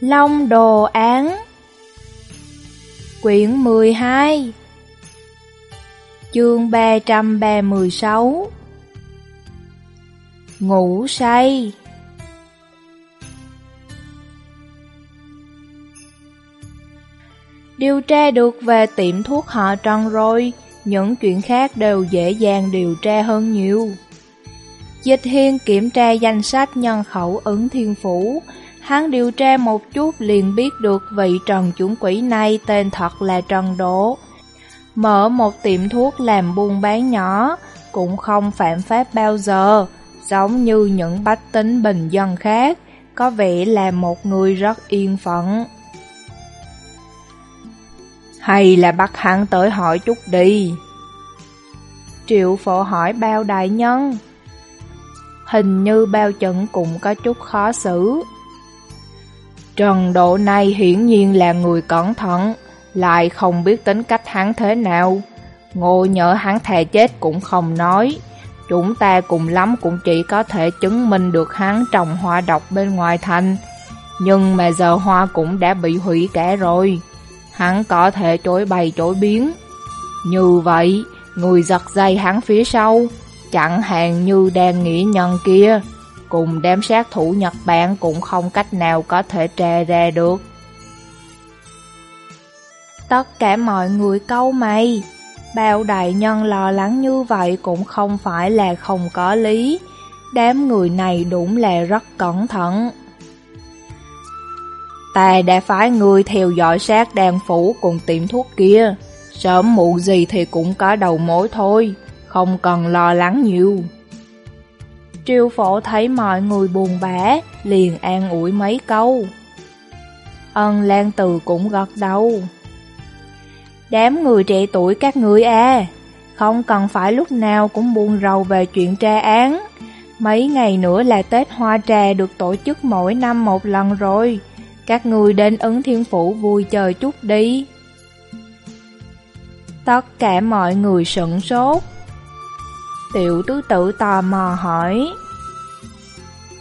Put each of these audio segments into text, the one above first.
Long Đồ Án. Quyển 12 Chương 336 Ngủ say. Điều tra được về tiệm thuốc họ Trần rồi, những chuyện khác đều dễ dàng điều tra hơn nhiều. Dịch Hiên kiểm tra danh sách nhân khẩu ứng thiên phủ, hắn điều tra một chút liền biết được vị Trần chuẩn quỷ này tên thật là Trần Đỗ. Mở một tiệm thuốc làm buôn bán nhỏ, cũng không phạm pháp bao giờ, giống như những bách tính bình dân khác, có vẻ là một người rất yên phận. Hay là bắt hắn tới hỏi chút đi. Triệu phổ hỏi bao đại nhân. Hình như bao trận cũng có chút khó xử. Trần Độ này hiển nhiên là người cẩn thận, lại không biết tính cách hắn thế nào. Ngô nhỡ hắn thề chết cũng không nói. Chúng ta cùng lắm cũng chỉ có thể chứng minh được hắn trồng hoa độc bên ngoài thành. Nhưng mà giờ hoa cũng đã bị hủy cả rồi. Hắn có thể chối bày chối biến. Như vậy, người giật dây hắn phía sau, chẳng hạn như đang nghĩ nhân kia, cùng đám sát thủ Nhật Bản cũng không cách nào có thể trà ra được. Tất cả mọi người câu mày, bao đại nhân lo lắng như vậy cũng không phải là không có lý, đám người này đúng là rất cẩn thận. Ta đã phái người theo dõi sát đàn phủ cùng tiệm thuốc kia, sớm muộn gì thì cũng có đầu mối thôi, không cần lo lắng nhiều. Triều phổ thấy mọi người buồn bã, liền an ủi mấy câu. Ân Lan Từ cũng gật đầu. Đám người trẻ tuổi các người à, không cần phải lúc nào cũng buồn rầu về chuyện tra án. Mấy ngày nữa là Tết Hoa Trà được tổ chức mỗi năm một lần rồi. Các người đến ứng thiên phủ vui chơi chút đi. Tất cả mọi người sửng sốt. Tiểu tứ tự tò mò hỏi.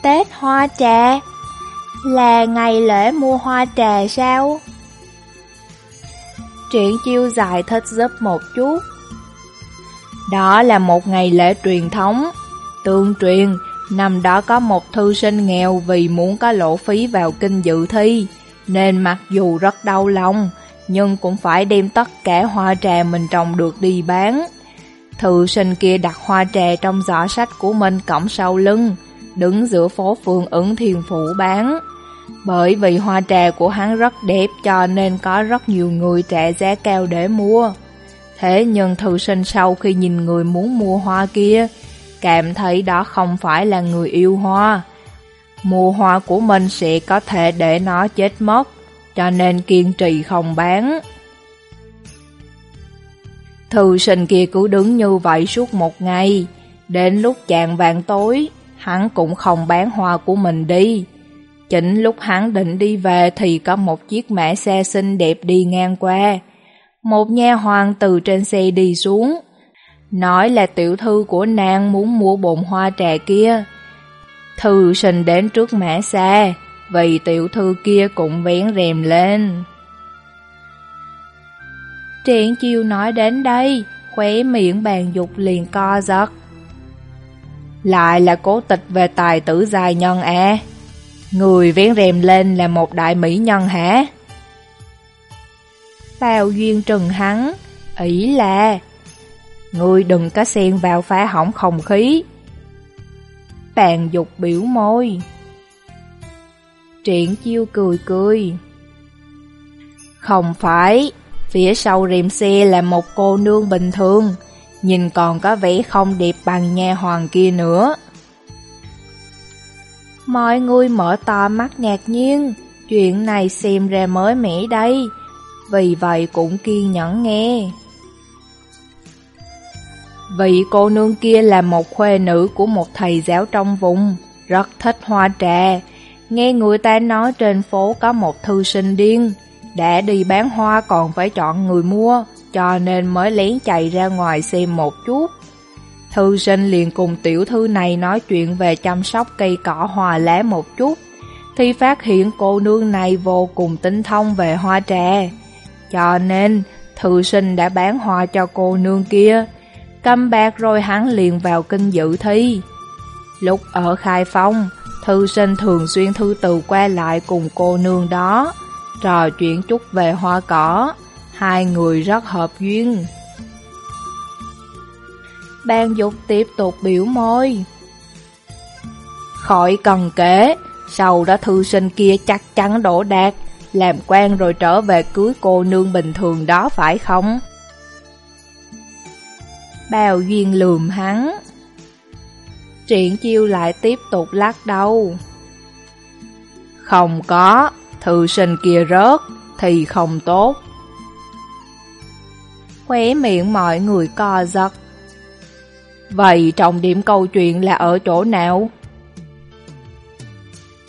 Tết hoa trà? Là ngày lễ mua hoa trà sao? Triển chiêu giải thích giúp một chút. Đó là một ngày lễ truyền thống. Tương truyền, năm đó có một thư sinh nghèo vì muốn có lộ phí vào kinh dự thi, nên mặc dù rất đau lòng, nhưng cũng phải đem tất cả hoa trà mình trồng được đi bán. Thư sinh kia đặt hoa trà trong giỏ sách của mình cổng sau lưng, đứng giữa phố phường ứng thiền phủ bán. Bởi vì hoa trà của hắn rất đẹp cho nên có rất nhiều người trả giá cao để mua. Thế nhưng thư sinh sau khi nhìn người muốn mua hoa kia, cảm thấy đó không phải là người yêu hoa. Mua hoa của mình sẽ có thể để nó chết mất, cho nên kiên trì không bán. Thư sinh kia cứ đứng như vậy suốt một ngày, đến lúc chạng vàng tối, hắn cũng không bán hoa của mình đi. Chính lúc hắn định đi về thì có một chiếc mã xe xinh đẹp đi ngang qua. Một nha hoàng từ trên xe đi xuống, nói là tiểu thư của nàng muốn mua bồn hoa trà kia. Thư sinh đến trước mã xe, vì tiểu thư kia cũng vén rèm lên. Triển chiêu nói đến đây, khóe miệng bàn dục liền co giật. Lại là cố tịch về tài tử dài nhân à? Người vén rèm lên là một đại mỹ nhân hả? tào duyên trừng hắn, ý là Người đừng có xen vào phá hỏng không khí. Bàn dục biểu môi. Triển chiêu cười cười. Không phải, phía sau rèm xe là một cô nương bình thường, nhìn còn có vẻ không đẹp bằng nha hoàng kia nữa. Mọi người mở to mắt ngạc nhiên, chuyện này xem ra mới mẻ đây, vì vậy cũng kiên nhẫn nghe. Vị cô nương kia là một khuê nữ của một thầy giáo trong vùng, rất thích hoa trà. Nghe người ta nói trên phố có một thư sinh điên, đã đi bán hoa còn phải chọn người mua, cho nên mới lén chạy ra ngoài xem một chút. Thư sinh liền cùng tiểu thư này nói chuyện về chăm sóc cây cỏ hoa lá một chút. thì phát hiện cô nương này vô cùng tinh thông về hoa trà. Cho nên, thư sinh đã bán hoa cho cô nương kia. Cầm bạc rồi hắn liền vào kinh dự thi. Lúc ở Khai Phong, thư sinh thường xuyên thư từ qua lại cùng cô nương đó, trò chuyện chút về hoa cỏ. Hai người rất hợp duyên. Ban dục tiếp tục biểu môi. Khỏi cần kể, sau đó thư sinh kia chắc chắn đổ đạt, làm quen rồi trở về cưới cô nương bình thường đó phải không? Bào duyên lườm hắn. Triển chiêu lại tiếp tục lắc đầu. Không có, thư sinh kia rớt, thì không tốt. Khóe miệng mọi người co giật. Vậy trọng điểm câu chuyện là ở chỗ nào?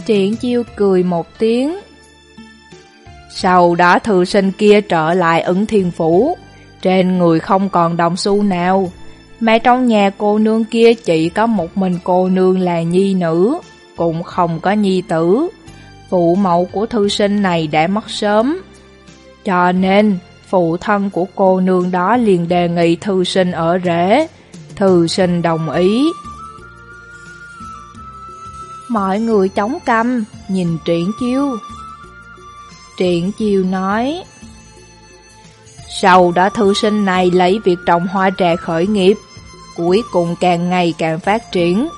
Triển chiêu cười một tiếng. Sau đó thư sinh kia trở lại ứng thiên phủ, trên người không còn đồng xu nào. Mà trong nhà cô nương kia chỉ có một mình cô nương là nhi nữ, cũng không có nhi tử. Phụ mẫu của thư sinh này đã mất sớm. Cho nên, phụ thân của cô nương đó liền đề nghị thư sinh ở rễ. Thư sinh đồng ý. Mọi người chống căm, nhìn Triển Chiêu. Triển Chiêu nói, Sau đó thư sinh này lấy việc trồng hoa trà khởi nghiệp, cuối cùng càng ngày càng phát triển,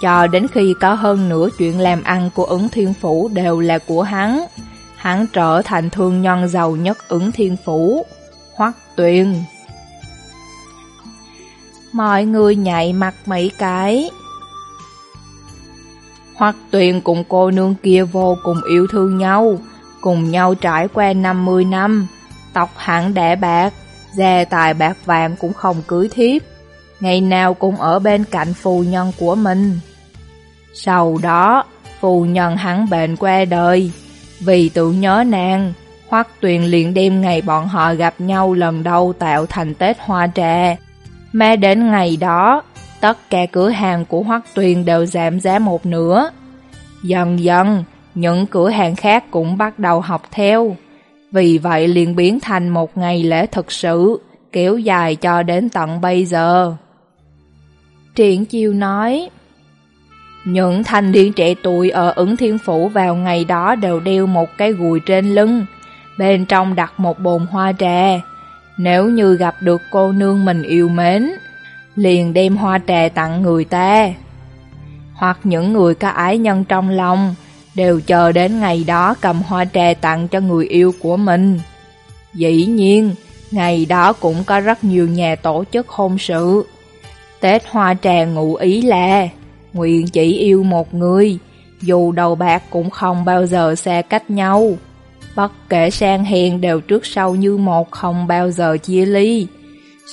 cho đến khi có hơn nửa chuyện làm ăn của ứng thiên phủ đều là của hắn. Hắn trở thành thương nhân giàu nhất ứng thiên phủ, Hoắc Tuyền. Mọi người nhảy mặt mấy cái. Hoắc Tuyền cùng cô nương kia vô cùng yêu thương nhau, cùng nhau trải qua 50 năm, tộc hẳn đẻ bạc, gia tài bạc vàng cũng không cưới thiếp, ngày nào cũng ở bên cạnh phù nhân của mình. Sau đó, phù nhân hắn bệnh qua đời, vì tự nhớ nàng, Hoắc Tuyền liền đem ngày bọn họ gặp nhau lần đầu tạo thành Tết Hoa Trà. Mà đến ngày đó, tất cả cửa hàng của Hoắc Tuyền đều giảm giá một nửa. Dần dần, những cửa hàng khác cũng bắt đầu học theo. Vì vậy liền biến thành một ngày lễ thực sự, kéo dài cho đến tận bây giờ. Triển Chiêu nói, những thanh niên trẻ tuổi ở ứng thiên phủ vào ngày đó đều đeo một cái gùi trên lưng, bên trong đặt một bồn hoa trà. Nếu như gặp được cô nương mình yêu mến, liền đem hoa trà tặng người ta. Hoặc những người có ái nhân trong lòng, đều chờ đến ngày đó cầm hoa trà tặng cho người yêu của mình. Dĩ nhiên, ngày đó cũng có rất nhiều nhà tổ chức hôn sự. Tết hoa trà ngụ ý là, nguyện chỉ yêu một người, dù đầu bạc cũng không bao giờ xa cách nhau. Bất kể sang hèn đều trước sau như một không bao giờ chia ly.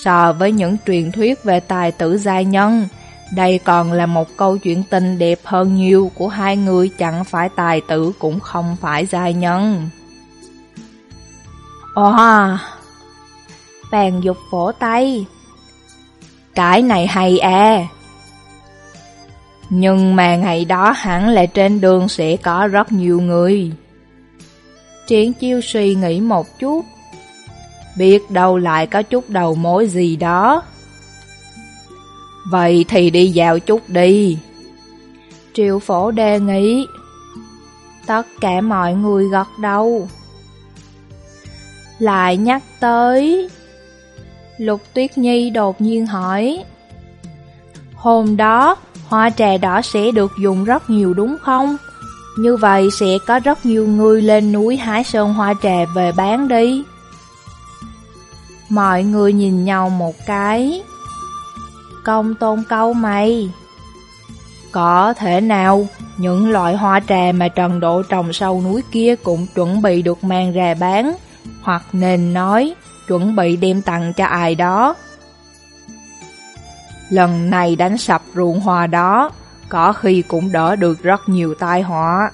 So với những truyền thuyết về tài tử giai nhân, đây còn là một câu chuyện tình đẹp hơn nhiều của hai người chẳng phải tài tử cũng không phải giai nhân. Ồ, bàn dục vỗ tay. Cái này hay à. Nhưng mà ngày đó hẳn là trên đường sẽ có rất nhiều người. Triển chiêu suy nghĩ một chút. Biết đâu lại có chút đầu mối gì đó. Vậy thì đi dạo chút đi. Triệu phổ đề nghị. Tất cả mọi người gật đầu. Lại nhắc tới. Lục Tuyết Nhi đột nhiên hỏi. Hôm đó, hoa trà đỏ sẽ được dùng rất nhiều đúng không? Như vậy sẽ có rất nhiều người lên núi hái sơn hoa trà về bán đi. Mọi người nhìn nhau một cái. Công tôn câu mày. Có thể nào, những loại hoa trà mà Trần Độ trồng sâu núi kia cũng chuẩn bị được mang ra bán, hoặc nên nói, chuẩn bị đem tặng cho ai đó. Lần này đánh sập ruộng hoa đó, có khi cũng đỡ được rất nhiều tai họa.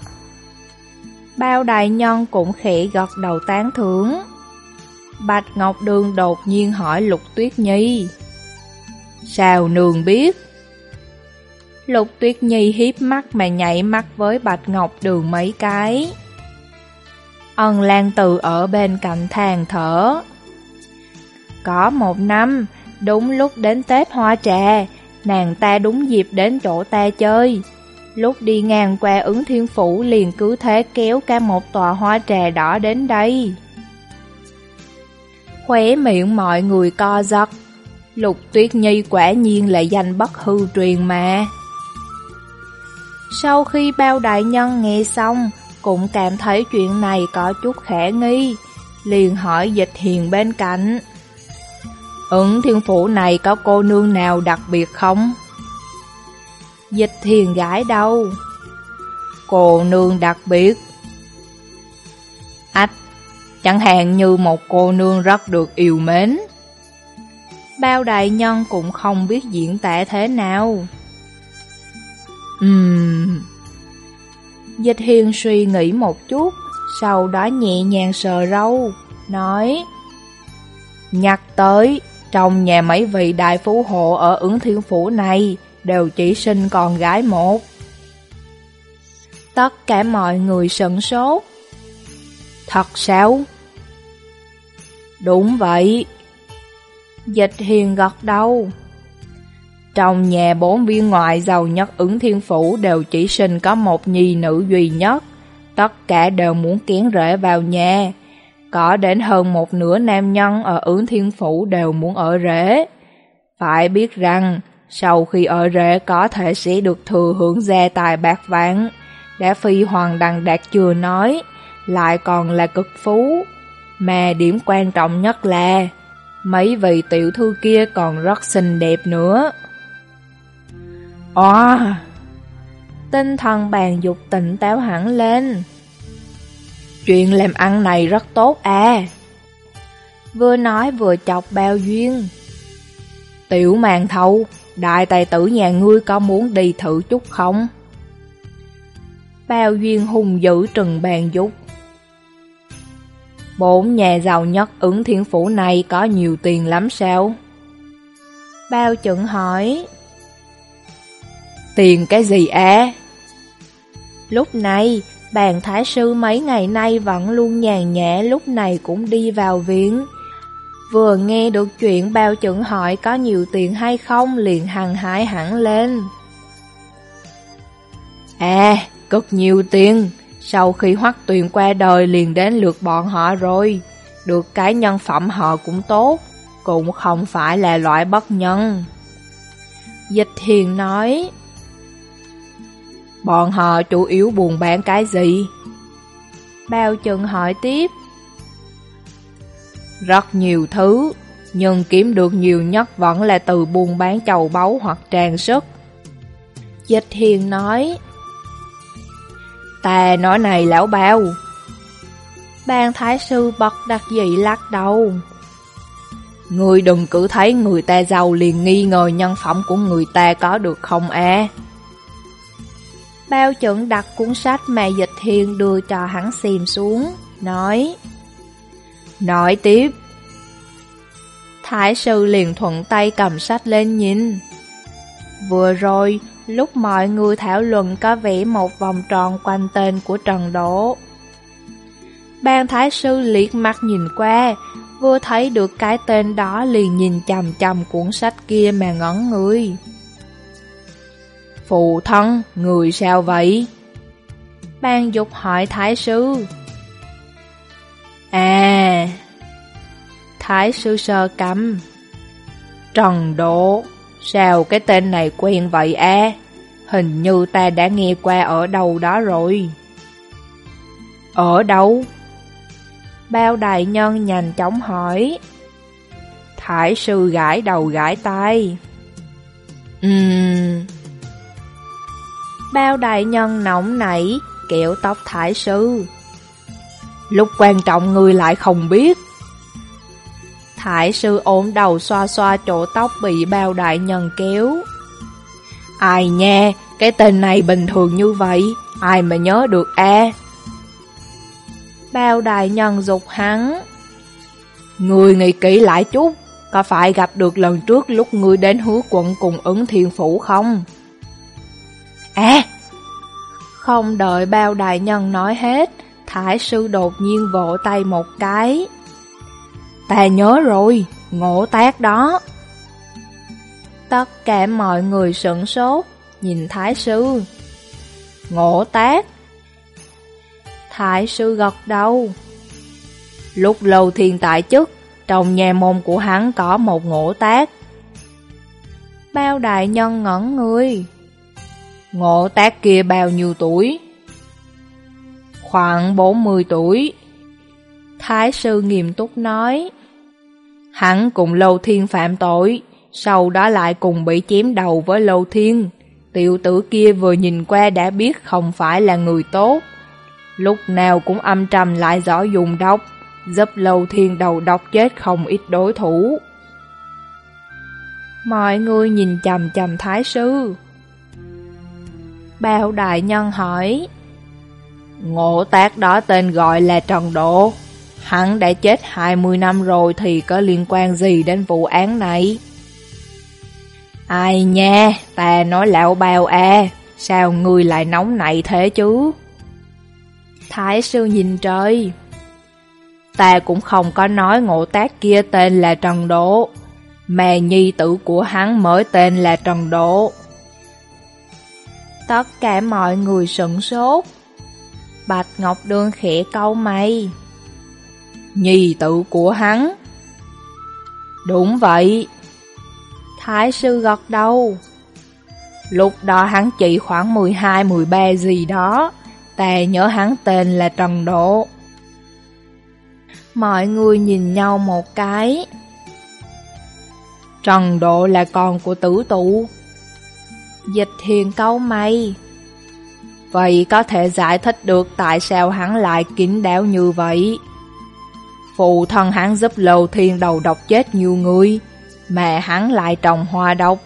Bao đại nhân cũng khẽ gật đầu tán thưởng. Bạch Ngọc Đường đột nhiên hỏi Lục Tuyết Nhi. Sao nương biết? Lục Tuyết Nhi hiếp mắt mà nhảy mắt với Bạch Ngọc Đường mấy cái. Ân Lan Từ ở bên cạnh than thở. Có một năm, đúng lúc đến Tết Hoa Trà, nàng ta đúng dịp đến chỗ ta chơi. Lúc đi ngang qua ứng thiên phủ liền cứ thế kéo cả một tòa hoa trà đỏ đến đây. Khóe miệng mọi người co giật. Lục Tuyết Nhi quả nhiên là danh bất hư truyền mà. Sau khi bao đại nhân nghe xong, cũng cảm thấy chuyện này có chút khả nghi, liền hỏi dịch hiền bên cạnh. Ứng thiên phủ này có cô nương nào đặc biệt không? Dịch thiền gái đâu? Cô nương đặc biệt. Ách, chẳng hạn như một cô nương rất được yêu mến. Bao đại nhân cũng không biết diễn tả thế nào. Ừm... Dịch hiền suy nghĩ một chút, sau đó nhẹ nhàng sờ râu, nói Nhắc tới, trong nhà mấy vị đại phú hộ ở ứng thiên phủ này đều chỉ sinh con gái một. Tất cả mọi người sững sốt. Thật sao? Đúng vậy. Dịch hiền gật đầu. Trong nhà bốn viên ngoại giàu nhất ứng thiên phủ đều chỉ sinh có một nhi nữ duy nhất. Tất cả đều muốn kiến rễ vào nhà. Có đến hơn một nửa nam nhân ở ứng thiên phủ đều muốn ở rễ. Phải biết rằng, sau khi ở rễ có thể sẽ được thừa hưởng gia tài bạc vạn. Đã phi hoàng đằng đạt chưa nói, lại còn là cực phú. Mà điểm quan trọng nhất là, mấy vị tiểu thư kia còn rất xinh đẹp nữa. Ồ! Tinh thần bàn dục tỉnh táo hẳn lên. Chuyện làm ăn này rất tốt à. Vừa nói vừa chọc bao duyên. Tiểu màn thâu, đại tài tử nhà ngươi có muốn đi thử chút không? Bao duyên hùng dữ trừng bàn dục. Bốn nhà giàu nhất ứng thiên phủ này có nhiều tiền lắm sao? Bao chuẩn hỏi. Tiền cái gì á? Lúc này, bàn thái sư mấy ngày nay vẫn luôn nhàn nhã lúc này cũng đi vào viện. Vừa nghe được chuyện bao chuẩn hỏi có nhiều tiền hay không liền hằng hái hẳn lên. À, cực nhiều tiền, sau khi hoắc tuyền qua đời liền đến lượt bọn họ rồi. Được cái nhân phẩm họ cũng tốt, cũng không phải là loại bất nhân. Dịch thiền nói, Bọn họ chủ yếu buồn bán cái gì? Bao chừng hỏi tiếp. Rất nhiều thứ, nhưng kiếm được nhiều nhất vẫn là từ buôn bán chầu báu hoặc trang sức. Dịch hiền nói. Ta nói này lão bao. Ban thái sư bật đặc dị lắc đầu. Người đừng cứ thấy người ta giàu liền nghi ngờ nhân phẩm của người ta có được không à? Bao chuẩn đặt cuốn sách mà dịch hiền đưa cho hắn xìm xuống, nói Nói tiếp. Thái sư liền thuận tay cầm sách lên nhìn. Vừa rồi, lúc mọi người thảo luận có vẽ một vòng tròn quanh tên của Trần Đỗ. Ban thái sư liệt mắt nhìn qua Vừa thấy được cái tên đó liền nhìn chầm chầm cuốn sách kia mà ngẩn người. Phụ thân, người sao vậy? Ban dục hỏi Thái sư. À, Thái sư sơ cầm. Trần Độ, sao cái tên này quen vậy à? Hình như ta đã nghe qua ở đâu đó rồi. Ở đâu? Bao đại nhân nhanh chóng hỏi. Thái sư gãi đầu gãi tay. Ừm... Bao đại nhân nóng nảy, kẹo tóc thái sư. Lúc quan trọng người lại không biết. thái sư ôm đầu xoa xoa chỗ tóc bị bao đại nhân kéo. Ai nha, cái tên này bình thường như vậy, ai mà nhớ được a Bao đại nhân dục hắn. Người nghĩ kỹ lại chút, có phải gặp được lần trước lúc ngươi đến hứa quận cùng ứng thiên phủ không? Không đợi bao đại nhân nói hết, Thái sư đột nhiên vỗ tay một cái. Ta nhớ rồi, ngộ tác đó. Tất cả mọi người sửng sốt, nhìn Thái sư. Ngộ tác. Thái sư gật đầu. Lúc lâu thiên tại chức, trong nhà môn của hắn có một ngộ tác. Bao đại nhân ngẩn người. Ngộ tác kia bao nhiêu tuổi? Khoảng 40 tuổi. Thái sư nghiêm túc nói. Hắn cùng Lâu Thiên phạm tội, sau đó lại cùng bị chém đầu với Lâu Thiên. Tiểu tử kia vừa nhìn qua đã biết không phải là người tốt. Lúc nào cũng âm trầm lại giỏi dùng độc, giúp Lâu Thiên đầu độc chết không ít đối thủ. Mọi người nhìn chầm chầm Thái Sư. Bao đại nhân hỏi, Ngộ tác đó tên gọi là Trần Độ. Hắn đã chết 20 năm rồi thì có liên quan gì đến vụ án này? Ai nha, ta nói lão bao à, sao người lại nóng nảy thế chứ? Thái sư nhìn trời. Ta cũng không có nói ngộ tác kia tên là Trần Độ, mà nhi tử của hắn mới tên là Trần Độ. Tất cả mọi người sững sốt. Bạch Ngọc Đường khẽ câu mày. Nhi tự của hắn. Đúng vậy. Thái sư gật đầu. Lúc đó hắn chỉ khoảng 12-13 gì đó. Ta nhớ hắn tên là Trần Độ. Mọi người nhìn nhau một cái. Trần Độ là con của tử tụ. Dịch hiền câu mày. Vậy có thể giải thích được tại sao hắn lại kín đáo như vậy. Phụ thân hắn giúp lầu thiên đầu độc chết nhiều người, mẹ hắn lại trồng hoa độc.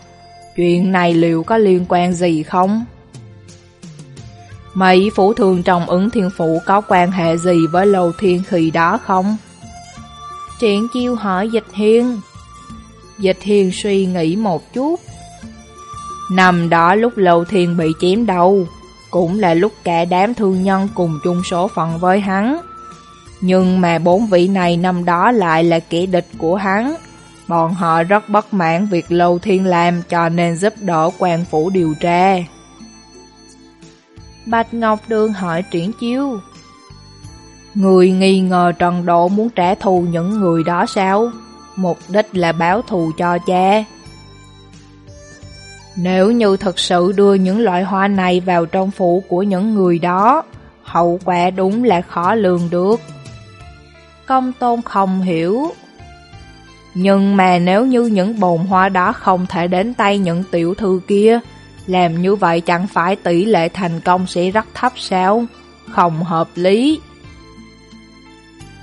Chuyện này liệu có liên quan gì không? Mấy phủ thường trồng ứng thiên phụ có quan hệ gì với lầu thiên khi đó không? Triển chiêu hỏi dịch hiên. Dịch hiên suy nghĩ một chút năm đó lúc Lâu thiên bị chém đầu, cũng là lúc cả đám thương nhân cùng chung số phận với hắn. Nhưng mà bốn vị này năm đó lại là kẻ địch của hắn. Bọn họ rất bất mãn việc Lâu Thiên làm cho nên giúp đỡ quan phủ điều tra. Bạch Ngọc Đường hỏi triển chiếu. Người nghi ngờ Trần Độ muốn trả thù những người đó sao? Mục đích là báo thù cho cha. Nếu như thật sự đưa những loại hoa này vào trong phủ của những người đó, hậu quả đúng là khó lường được. Công tôn không hiểu. Nhưng mà nếu như những bồn hoa đó không thể đến tay những tiểu thư kia, làm như vậy chẳng phải tỷ lệ thành công sẽ rất thấp sao? Không hợp lý.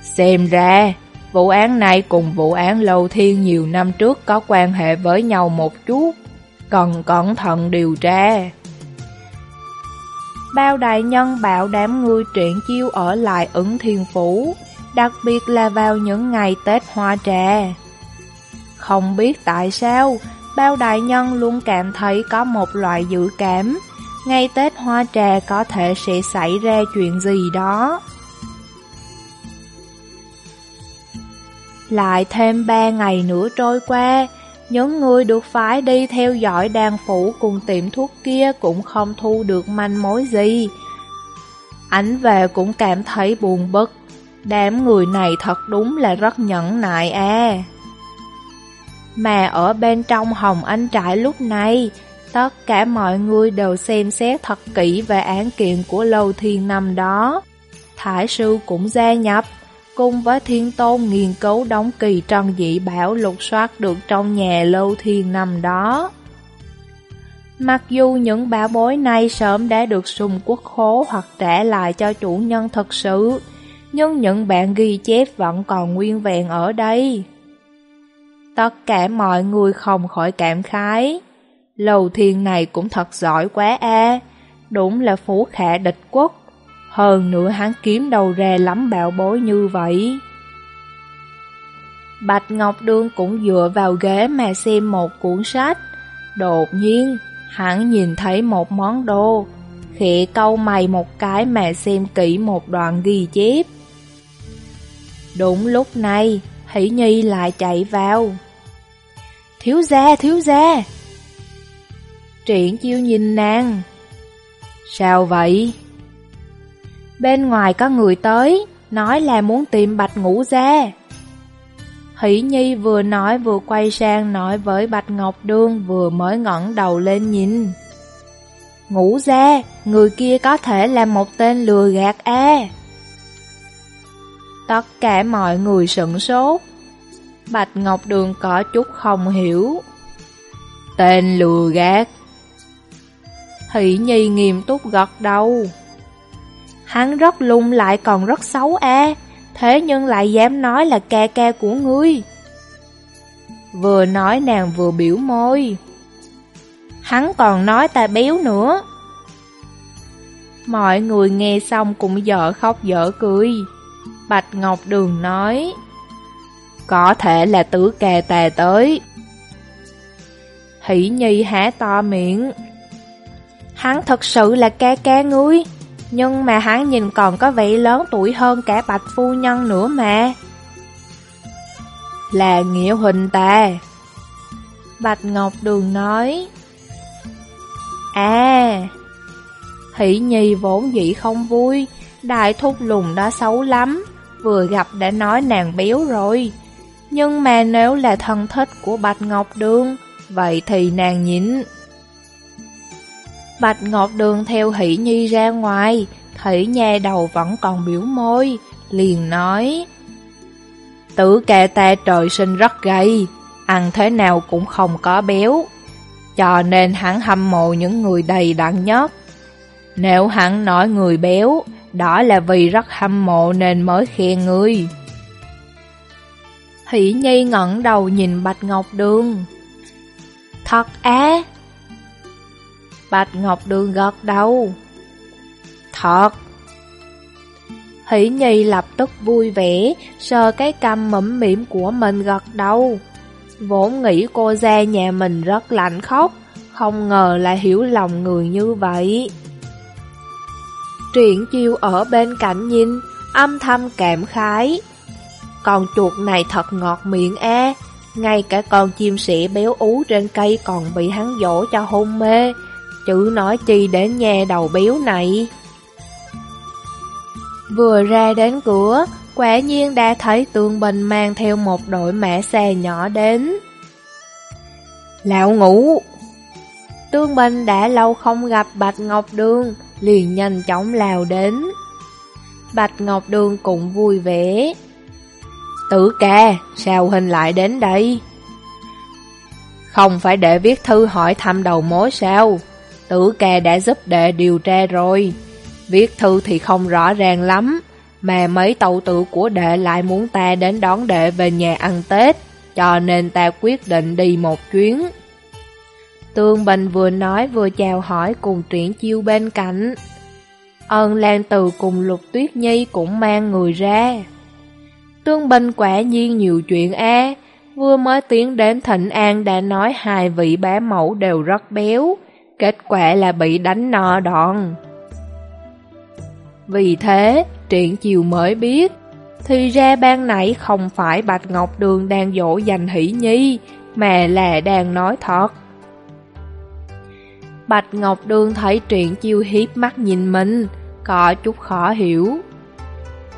Xem ra, vụ án này cùng vụ án Lâu Thiên nhiều năm trước có quan hệ với nhau một chút cần cẩn thận điều tra. Bao đại nhân bảo đám người truyện chiêu ở lại ứng thiền phủ, đặc biệt là vào những ngày Tết Hoa Trà. Không biết tại sao, bao đại nhân luôn cảm thấy có một loại dự cảm, ngày Tết Hoa Trà có thể sẽ xảy ra chuyện gì đó. Lại thêm ba ngày nữa trôi qua, những người được phái đi theo dõi đàn phủ cùng tiệm thuốc kia cũng không thu được manh mối gì. Ánh về cũng cảm thấy buồn bực. Đám người này thật đúng là rất nhẫn nại à. Mà ở bên trong Hồng Anh Trại lúc này, tất cả mọi người đều xem xét thật kỹ về án kiện của Lâu Thiên năm đó. Thải sư cũng gia nhập, cùng với thiên tôn nghiên cứu đóng kỳ trần dị bảo lục soát được trong nhà lâu thiên năm đó. Mặc dù những bảo bối này sớm đã được sùng quốc khố hoặc trả lại cho chủ nhân thật sự, nhưng những bản ghi chép vẫn còn nguyên vẹn ở đây. Tất cả mọi người không khỏi cảm khái. Lầu thiên này cũng thật giỏi quá a đúng là phú khả địch quốc. Hơn nữa hắn kiếm đầu rè lắm bạo bối như vậy. Bạch Ngọc Đương cũng dựa vào ghế mà xem một cuốn sách. Đột nhiên, hắn nhìn thấy một món đồ, khẽ câu mày một cái mà xem kỹ một đoạn ghi chép. Đúng lúc này, Hỷ Nhi lại chạy vào. Thiếu gia, thiếu gia! Triển chiêu nhìn nàng. Sao vậy? Bên ngoài có người tới, nói là muốn tìm Bạch Ngũ Gia. Hỷ Nhi vừa nói vừa quay sang nói với Bạch Ngọc Đương vừa mới ngẩng đầu lên nhìn. Ngũ Gia, người kia có thể là một tên lừa gạt a. Tất cả mọi người sững sốt. Bạch Ngọc Đường có chút không hiểu. Tên lừa gạt. Hỷ Nhi nghiêm túc gật đầu. Hắn rất lung lại còn rất xấu a, thế nhưng lại dám nói là ca ca của ngươi. Vừa nói nàng vừa biểu môi. Hắn còn nói ta béo nữa. Mọi người nghe xong cũng dở khóc dở cười. Bạch Ngọc Đường nói, Có thể là tứ kè tè tới. Hỷ Nhi há to miệng. Hắn thật sự là ca ca ngươi, nhưng mà hắn nhìn còn có vẻ lớn tuổi hơn cả Bạch Phu Nhân nữa mà. Là nghĩa huynh ta. Bạch Ngọc Đường nói. À, Hỷ Nhi vốn dĩ không vui, đại thúc lùng đó xấu lắm, vừa gặp đã nói nàng béo rồi. Nhưng mà nếu là thân thích của Bạch Ngọc Đường, vậy thì nàng nhịn. Bạch Ngọc Đường theo Hỷ Nhi ra ngoài, thấy nhà đầu vẫn còn biểu môi, liền nói Tử ca ta trời sinh rất gầy, ăn thế nào cũng không có béo, cho nên hắn hâm mộ những người đầy đặn nhất. Nếu hắn nói người béo, đó là vì rất hâm mộ nên mới khen người. Hỷ Nhi ngẩng đầu nhìn Bạch Ngọc Đường. Thật á! Bạch Ngọc Đường gật đầu. Thật! Hỷ Nhi lập tức vui vẻ, sờ cái cằm mẫm mỉm của mình gật đầu. Vốn nghĩ cô ra nhà mình rất lạnh khóc, không ngờ lại hiểu lòng người như vậy. Triển chiêu ở bên cạnh nhìn, âm thầm cảm khái. Con chuột này thật ngọt miệng e, ngay cả con chim sẻ béo ú trên cây còn bị hắn dỗ cho hôn mê, chữ nói chi đến nha đầu béo này. Vừa ra đến cửa, quả nhiên đã thấy Tương Bình mang theo một đội mẹ xe nhỏ đến. Lão ngủ! Tương Bình đã lâu không gặp Bạch Ngọc Đường, liền nhanh chóng lao đến. Bạch Ngọc Đường cũng vui vẻ. Tử ca, sao hình lại đến đây? Không phải để viết thư hỏi thăm đầu mối sao? Tử ca đã giúp đệ điều tra rồi. Viết thư thì không rõ ràng lắm, mà mấy tàu tử của đệ lại muốn ta đến đón đệ về nhà ăn Tết, cho nên ta quyết định đi một chuyến. Tương Bình vừa nói vừa chào hỏi cùng triển chiêu bên cạnh. Ân Lan Từ cùng Lục Tuyết Nhi cũng mang người ra. Tương Bình quả nhiên nhiều chuyện a vừa mới tiến đến Thịnh An đã nói hai vị bá mẫu đều rất béo, kết quả là bị đánh no đòn. Vì thế, triển chiều mới biết, thì ra ban nãy không phải Bạch Ngọc Đường đang dỗ dành hỷ nhi, mà là đang nói thật. Bạch Ngọc Đường thấy Triển chiêu hiếp mắt nhìn mình, có chút khó hiểu.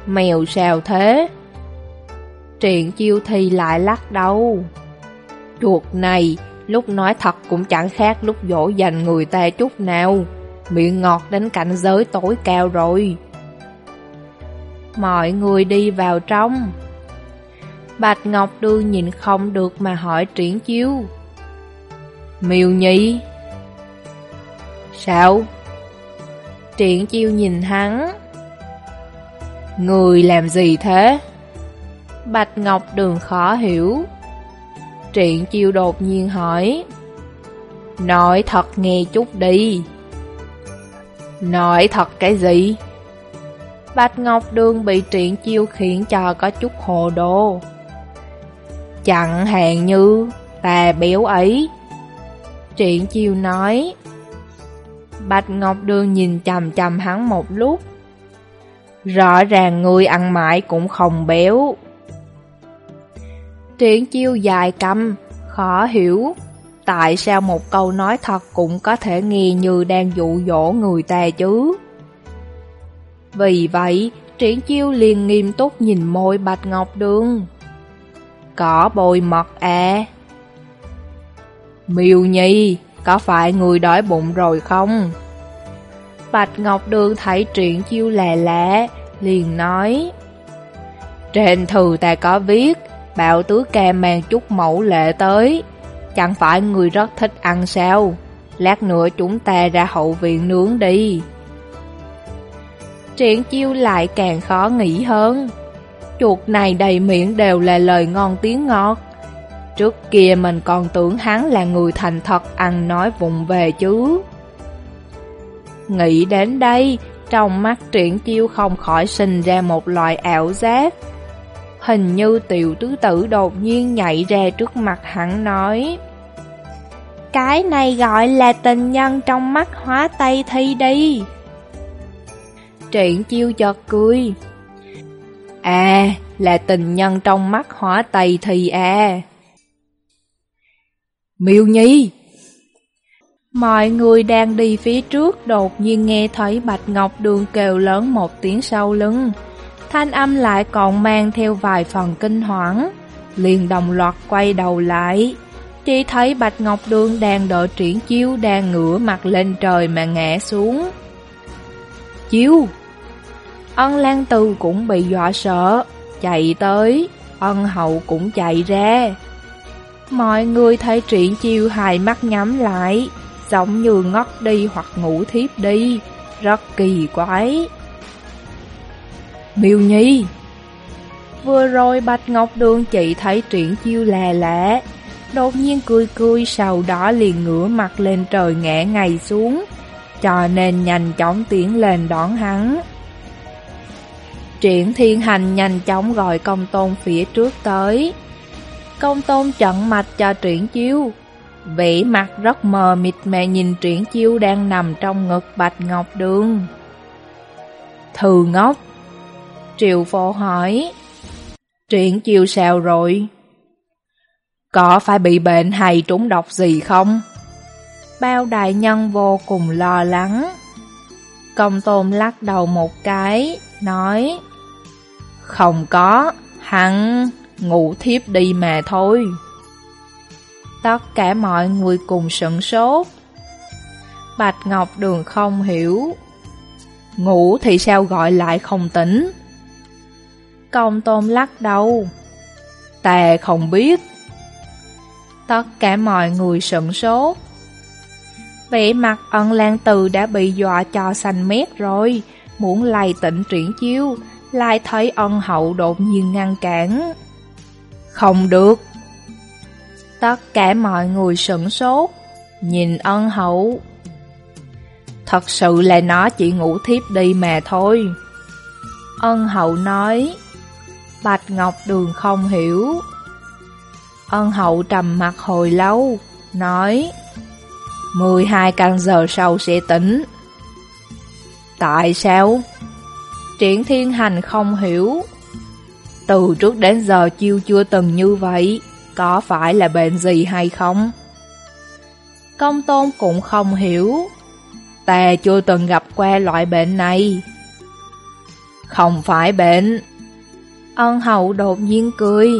Mèo sao thế? Triển chiêu thì lại lắc đầu. Chuột này, lúc nói thật cũng chẳng khác lúc dỗ dành người ta chút nào. Miệng ngọt đến cảnh giới tối cao rồi. Mọi người đi vào trong. Bạch Ngọc Đường nhìn không được mà hỏi triển chiêu. Miêu Nhi, Sao? Triển chiêu nhìn hắn. Người làm gì thế? Bạch Ngọc Đường khó hiểu. Triển chiêu đột nhiên hỏi. Nói thật nghe chút đi. Nói thật cái gì? Bạch Ngọc Đường bị triển chiêu khiến cho có chút hồ đồ. Chẳng hạn như tà béo ấy. Triển chiêu nói. Bạch Ngọc Đường nhìn chầm chầm hắn một lúc. Rõ ràng người ăn mãi cũng không béo. Triển chiêu dài cầm, khó hiểu. Tại sao một câu nói thật cũng có thể nghe như đang dụ dỗ người ta chứ? Vì vậy, triển chiêu liền nghiêm túc nhìn môi Bạch Ngọc Đường. Có bồi mật à? Miêu Nhi, có phải người đói bụng rồi không? Bạch Ngọc Đường thấy triển chiêu lè lẽ, liền nói Trên thư ta có viết, bạo tứ ca mang chút mẫu lệ tới. Chẳng phải người rất thích ăn sao? Lát nữa chúng ta ra hậu viện nướng đi. Triển chiêu lại càng khó nghĩ hơn. Chuột này đầy miệng đều là lời ngon tiếng ngọt. Trước kia mình còn tưởng hắn là người thành thật ăn nói vụng về chứ. Nghĩ đến đây, trong mắt triển chiêu không khỏi sinh ra một loại ảo giác. Hình như tiểu tứ tử đột nhiên nhảy ra trước mặt hắn nói Cái này gọi là tình nhân trong mắt hóa tây thi đi. Triển chiêu chợt cười. À, là tình nhân trong mắt hóa tây thi à. Miêu Nhi. Mọi người đang đi phía trước đột nhiên nghe thấy Bạch Ngọc Đường kêu lớn một tiếng sau lưng. Thanh âm lại còn mang theo vài phần kinh hoảng. Liền đồng loạt quay đầu lại. Chỉ thấy Bạch Ngọc Đường đang đợi triển chiêu đang ngửa mặt lên trời mà ngã xuống. Chiêu! Ân Lan Tư cũng bị dọa sợ, chạy tới, ân hậu cũng chạy ra. Mọi người thấy triển chiêu hai mắt nhắm lại, giống như ngất đi hoặc ngủ thiếp đi, rất kỳ quái. Miêu Nhi Vừa rồi Bạch Ngọc Đường chị thấy triển chiêu lè lẽ đột nhiên cười cười sau đó liền ngửa mặt lên trời ngã ngày xuống, cho nên nhanh chóng tiến lên đón hắn. Triển thiên hành nhanh chóng gọi công tôn phía trước tới. Công tôn trận mạch cho triển chiêu, Vĩ mặt rất mờ mịt mẹ nhìn triển chiêu đang nằm trong ngực Bạch Ngọc Đường. thừ ngốc. Triệu phổ hỏi. Triển chiều sao rồi? Có phải bị bệnh hay trúng độc gì không? Bao đại nhân vô cùng lo lắng. Công tôn lắc đầu một cái, nói Không có, hắn ngủ thiếp đi mà thôi. Tất cả mọi người cùng sửng sốt. Bạch Ngọc Đường không hiểu. Ngủ thì sao gọi lại không tỉnh? Công tôm lắc đầu. Ta không biết. Tất cả mọi người sửng sốt. Vẻ mặt ân lan từ đã bị dọa cho xanh mét rồi, muốn lay tỉnh triển chiêu, lại thấy ân hậu đột nhiên ngăn cản. Không được, Tất cả mọi người sửng sốt, nhìn ân hậu. Thật sự là nó chỉ ngủ thiếp đi mà thôi. Ân hậu nói, Bạch Ngọc Đường không hiểu. Ân hậu trầm mặt hồi lâu, nói, 12 canh giờ sau sẽ tỉnh. Tại sao? Triển Thiên Hành không hiểu. Từ trước đến giờ chiêu chưa từng như vậy có phải là bệnh gì hay không? Công tôn cũng không hiểu. Ta chưa từng gặp qua loại bệnh này. Không phải bệnh. Ân hậu đột nhiên cười.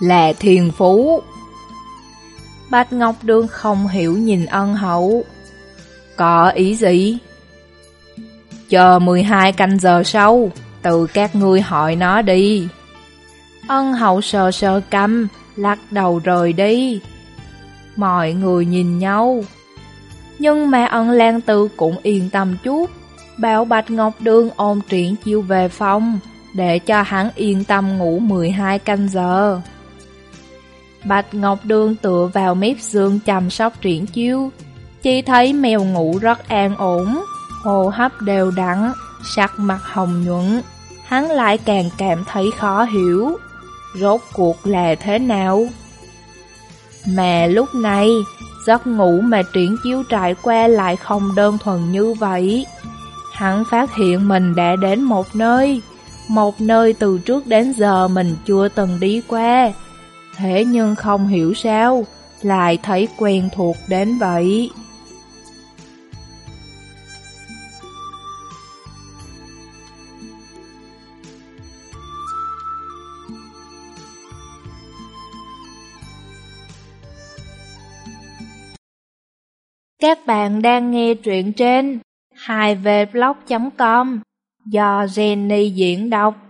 Là thiền phú. Bạch Ngọc Đường không hiểu nhìn ân hậu. Có ý gì? Chờ 12 canh giờ sau, từ các ngươi hỏi nó đi. Ân hậu sờ sờ căm, lắc đầu rời đi. Mọi người nhìn nhau. Nhưng mà ân lan tư cũng yên tâm chút, bảo Bạch Ngọc Đường ôm triển chiêu về phòng, để cho hắn yên tâm ngủ 12 canh giờ. Bạch Ngọc Đường tựa vào mép giường chăm sóc triển chiêu, chỉ thấy mèo ngủ rất an ổn, hô hấp đều đặn, sắc mặt hồng nhuận, hắn lại càng cảm thấy khó hiểu rốt cuộc là thế nào? Mà lúc này, Giấc ngủ mà triển chiếu trải qua lại không đơn thuần như vậy. Hắn phát hiện mình đã đến một nơi, một nơi từ trước đến giờ mình chưa từng đi qua. Thế nhưng không hiểu sao, lại thấy quen thuộc đến vậy. Các bạn đang nghe truyện trên 2vblog.com do Jenny diễn đọc.